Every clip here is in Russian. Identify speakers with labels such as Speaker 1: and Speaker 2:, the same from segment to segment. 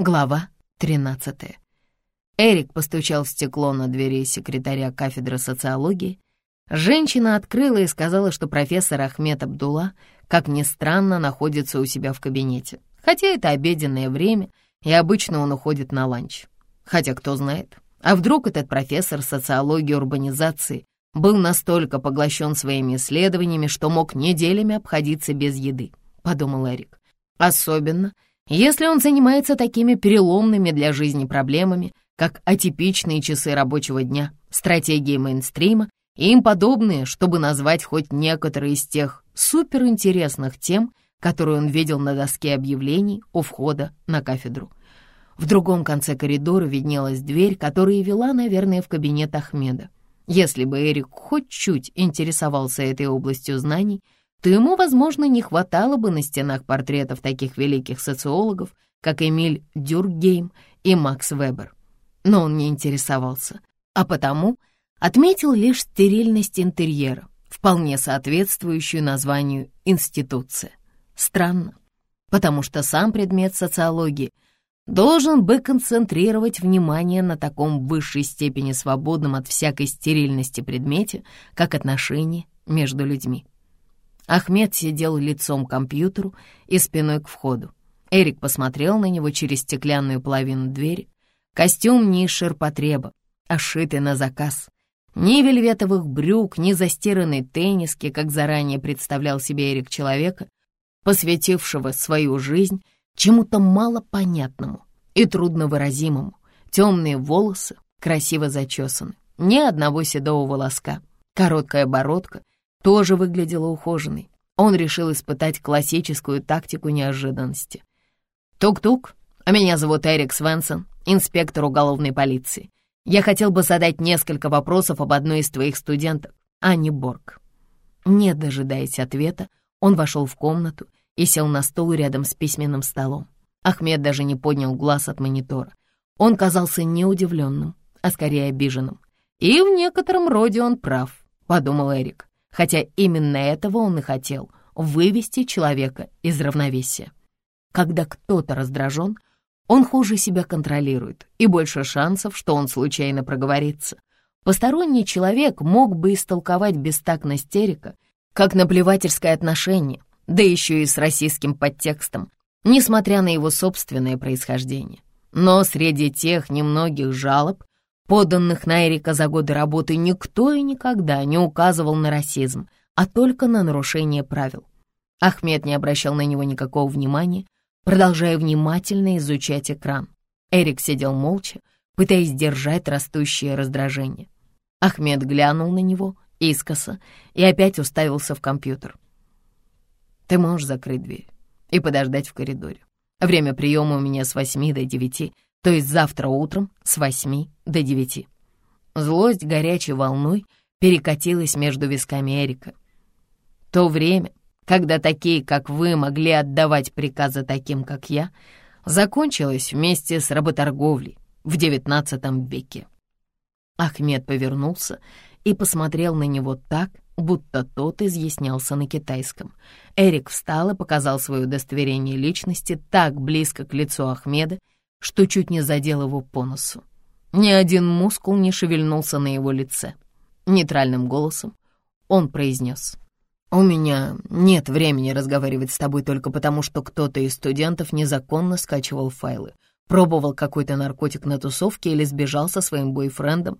Speaker 1: Глава 13. Эрик постучал в стекло на двери секретаря кафедры социологии. Женщина открыла и сказала, что профессор Ахмед Абдулла, как ни странно, находится у себя в кабинете. Хотя это обеденное время, и обычно он уходит на ланч. Хотя кто знает, а вдруг этот профессор социологии урбанизации был настолько поглощен своими исследованиями, что мог неделями обходиться без еды, подумал Эрик. Особенно, если он занимается такими переломными для жизни проблемами, как атипичные часы рабочего дня, стратегии мейнстрима и им подобные, чтобы назвать хоть некоторые из тех суперинтересных тем, которые он видел на доске объявлений у входа на кафедру. В другом конце коридора виднелась дверь, которая вела, наверное, в кабинет Ахмеда. Если бы Эрик хоть чуть интересовался этой областью знаний, то ему, возможно, не хватало бы на стенах портретов таких великих социологов, как Эмиль Дюркгейм и Макс Вебер. Но он не интересовался, а потому отметил лишь стерильность интерьера, вполне соответствующую названию институция. Странно, потому что сам предмет социологии должен бы концентрировать внимание на таком высшей степени свободном от всякой стерильности предмете, как отношения между людьми. Ахмед сидел лицом к компьютеру и спиной к входу. Эрик посмотрел на него через стеклянную половину двери. Костюм не из ширпотреба, а шитый на заказ. Ни вельветовых брюк, ни застиранной тенниски, как заранее представлял себе Эрик человека, посвятившего свою жизнь чему-то малопонятному и трудновыразимому. Темные волосы красиво зачесаны, ни одного седого волоска, короткая бородка тоже выглядела ухоженной. Он решил испытать классическую тактику неожиданности. «Тук-тук, а меня зовут Эрик Свенсон, инспектор уголовной полиции. Я хотел бы задать несколько вопросов об одной из твоих студенток, Анне Борг». Не дожидаясь ответа, он вошел в комнату и сел на стул рядом с письменным столом. Ахмед даже не поднял глаз от монитора. Он казался не удивленным, а скорее обиженным. «И в некотором роде он прав», — подумал Эрик хотя именно этого он и хотел — вывести человека из равновесия. Когда кто-то раздражен, он хуже себя контролирует, и больше шансов, что он случайно проговорится. Посторонний человек мог бы истолковать бестактность Эрика как наплевательское отношение, да еще и с российским подтекстом, несмотря на его собственное происхождение. Но среди тех немногих жалоб, поданных на Эрика за годы работы, никто и никогда не указывал на расизм, а только на нарушение правил. Ахмед не обращал на него никакого внимания, продолжая внимательно изучать экран. Эрик сидел молча, пытаясь держать растущее раздражение. Ахмед глянул на него искоса и опять уставился в компьютер. «Ты можешь закрыть дверь и подождать в коридоре. Время приема у меня с восьми до девяти, то есть завтра утром с восьми до девяти. Злость горячей волной перекатилась между висками Эрика. То время, когда такие, как вы, могли отдавать приказы таким, как я, закончилось вместе с работорговлей в девятнадцатом веке. Ахмед повернулся и посмотрел на него так, будто тот изъяснялся на китайском. Эрик встал и показал свое удостоверение личности так близко к лицу Ахмеда, что чуть не задел его по носу. Ни один мускул не шевельнулся на его лице. Нейтральным голосом он произнес. «У меня нет времени разговаривать с тобой только потому, что кто-то из студентов незаконно скачивал файлы, пробовал какой-то наркотик на тусовке или сбежал со своим бойфрендом,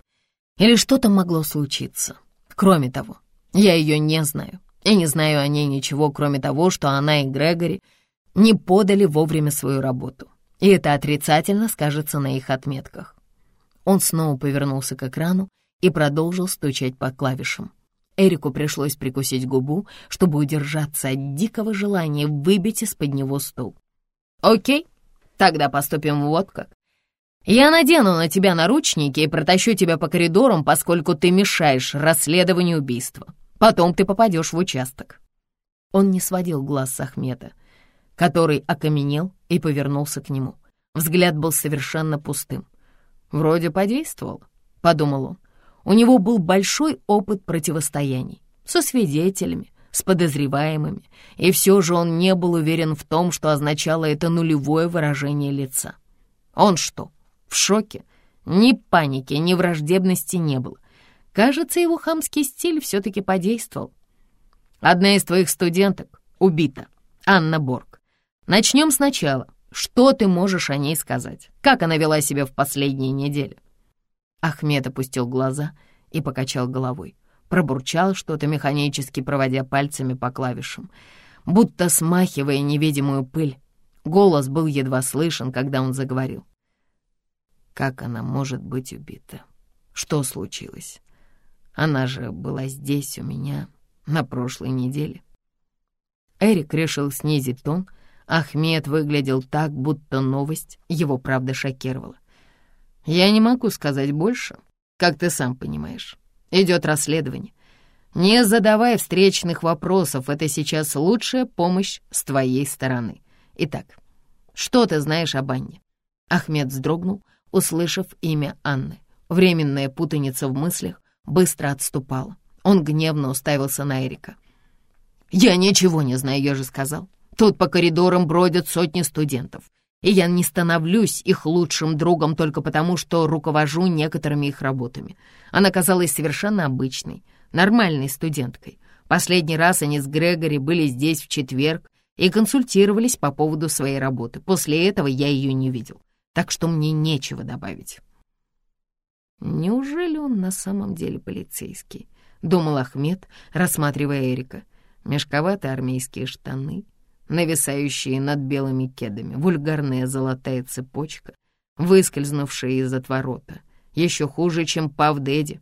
Speaker 1: или что-то могло случиться. Кроме того, я ее не знаю, и не знаю о ней ничего, кроме того, что она и Грегори не подали вовремя свою работу и это отрицательно скажется на их отметках. Он снова повернулся к экрану и продолжил стучать по клавишам. Эрику пришлось прикусить губу, чтобы удержаться от дикого желания выбить из-под него стул. «Окей, тогда поступим вот как. Я надену на тебя наручники и протащу тебя по коридорам, поскольку ты мешаешь расследованию убийства. Потом ты попадешь в участок». Он не сводил глаз с Ахмета который окаменел и повернулся к нему. Взгляд был совершенно пустым. «Вроде подействовал», — подумал он. У него был большой опыт противостояний со свидетелями, с подозреваемыми, и все же он не был уверен в том, что означало это нулевое выражение лица. Он что, в шоке? Ни паники, ни враждебности не было. Кажется, его хамский стиль все-таки подействовал. Одна из твоих студенток убита, Анна Борг. Начнем сначала. Что ты можешь о ней сказать? Как она вела себя в последние недели?» Ахмед опустил глаза и покачал головой. Пробурчал что-то, механически проводя пальцами по клавишам, будто смахивая невидимую пыль. Голос был едва слышен, когда он заговорил. «Как она может быть убита? Что случилось? Она же была здесь у меня на прошлой неделе». Эрик решил снизить тон. Ахмед выглядел так, будто новость его правда шокировала. «Я не могу сказать больше, как ты сам понимаешь. Идет расследование. Не задавай встречных вопросов, это сейчас лучшая помощь с твоей стороны. Итак, что ты знаешь об Анне?» Ахмед вздрогнул, услышав имя Анны. Временная путаница в мыслях быстро отступала. Он гневно уставился на Эрика. «Я ничего не знаю, я же сказал. Тут по коридорам бродят сотни студентов, и я не становлюсь их лучшим другом только потому, что руковожу некоторыми их работами. Она казалась совершенно обычной, нормальной студенткой. Последний раз они с Грегори были здесь в четверг и консультировались по поводу своей работы. После этого я ее не видел, так что мне нечего добавить». «Неужели он на самом деле полицейский?» — думал Ахмед, рассматривая Эрика мешковатые армейские штаны, нависающие над белыми кедами, вульгарная золотая цепочка, выскользнувшая из отворота, еще хуже, чем Пав Дэдди.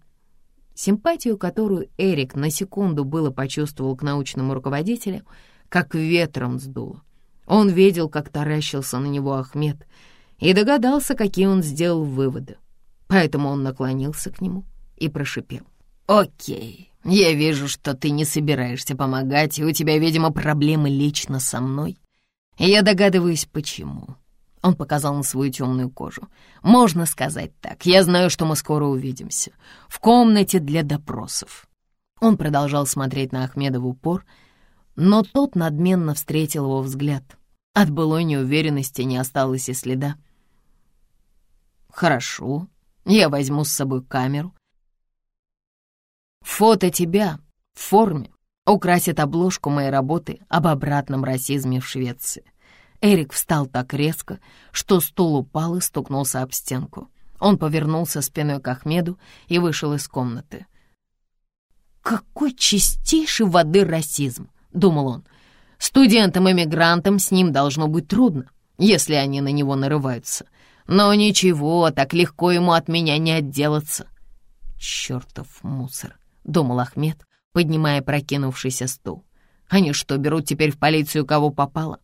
Speaker 1: Симпатию, которую Эрик на секунду было почувствовал к научному руководителю, как ветром сдуло. Он видел, как таращился на него Ахмед, и догадался, какие он сделал выводы. Поэтому он наклонился к нему и прошипел. «Окей, я вижу, что ты не собираешься помогать, и у тебя, видимо, проблемы лично со мной. Я догадываюсь, почему». Он показал на свою темную кожу. «Можно сказать так. Я знаю, что мы скоро увидимся. В комнате для допросов». Он продолжал смотреть на Ахмеда в упор, но тот надменно встретил его взгляд. От былой неуверенности не осталось и следа. «Хорошо, я возьму с собой камеру Фото тебя в форме украсит обложку моей работы об обратном расизме в Швеции. Эрик встал так резко, что стул упал и стукнулся об стенку. Он повернулся спиной к Ахмеду и вышел из комнаты. «Какой чистейший воды расизм!» — думал он. «Студентам-эмигрантам с ним должно быть трудно, если они на него нарываются. Но ничего, так легко ему от меня не отделаться. Чертов мусор!» Думал Ахмед, поднимая прокинувшийся стул. «Они что, берут теперь в полицию кого попало?»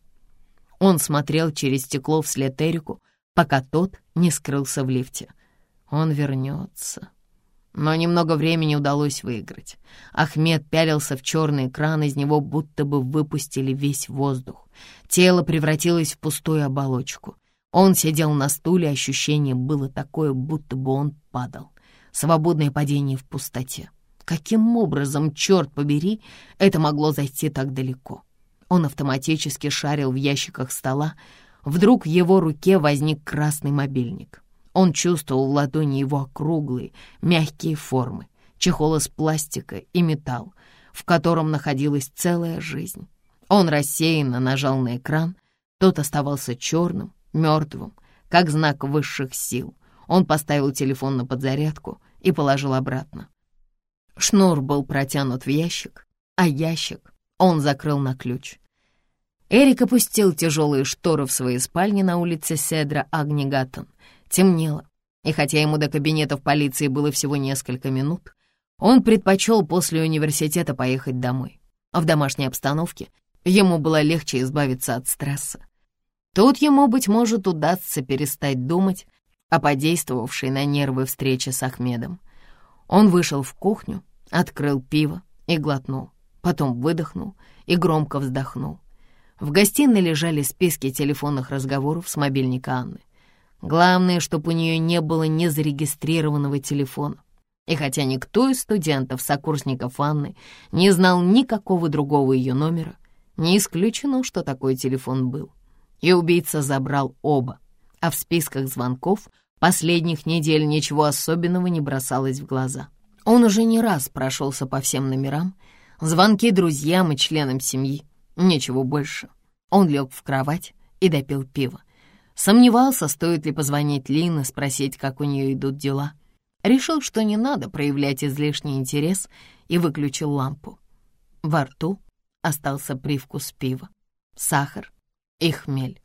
Speaker 1: Он смотрел через стекло вслед Эрику, пока тот не скрылся в лифте. Он вернется. Но немного времени удалось выиграть. Ахмед пялился в черный экран, из него будто бы выпустили весь воздух. Тело превратилось в пустую оболочку. Он сидел на стуле, ощущение было такое, будто бы он падал. Свободное падение в пустоте. Каким образом, черт побери, это могло зайти так далеко? Он автоматически шарил в ящиках стола. Вдруг в его руке возник красный мобильник. Он чувствовал в ладони его округлые, мягкие формы, чехол из пластика и металл, в котором находилась целая жизнь. Он рассеянно нажал на экран. Тот оставался черным, мертвым, как знак высших сил. Он поставил телефон на подзарядку и положил обратно. Шнур был протянут в ящик, а ящик он закрыл на ключ. Эрик опустил тяжелые шторы в своей спальне на улице Седра Агнигатон. Темнело, и хотя ему до кабинетов полиции было всего несколько минут, он предпочел после университета поехать домой. В домашней обстановке ему было легче избавиться от стресса. Тут ему, быть может, удастся перестать думать о подействовавшей на нервы встрече с Ахмедом. Он вышел в кухню, открыл пиво и глотнул, потом выдохнул и громко вздохнул. В гостиной лежали списки телефонных разговоров с мобильника Анны. Главное, чтобы у нее не было незарегистрированного телефона. И хотя никто из студентов, сокурсников Анны, не знал никакого другого ее номера, не исключено, что такой телефон был. И убийца забрал оба, а в списках звонков последних недель ничего особенного не бросалось в глаза. Он уже не раз прошелся по всем номерам, звонки друзьям и членам семьи, ничего больше. Он лег в кровать и допил пиво. Сомневался, стоит ли позвонить Лин и спросить, как у нее идут дела. Решил, что не надо проявлять излишний интерес и выключил лампу. Во рту остался привкус пива, сахар и хмель.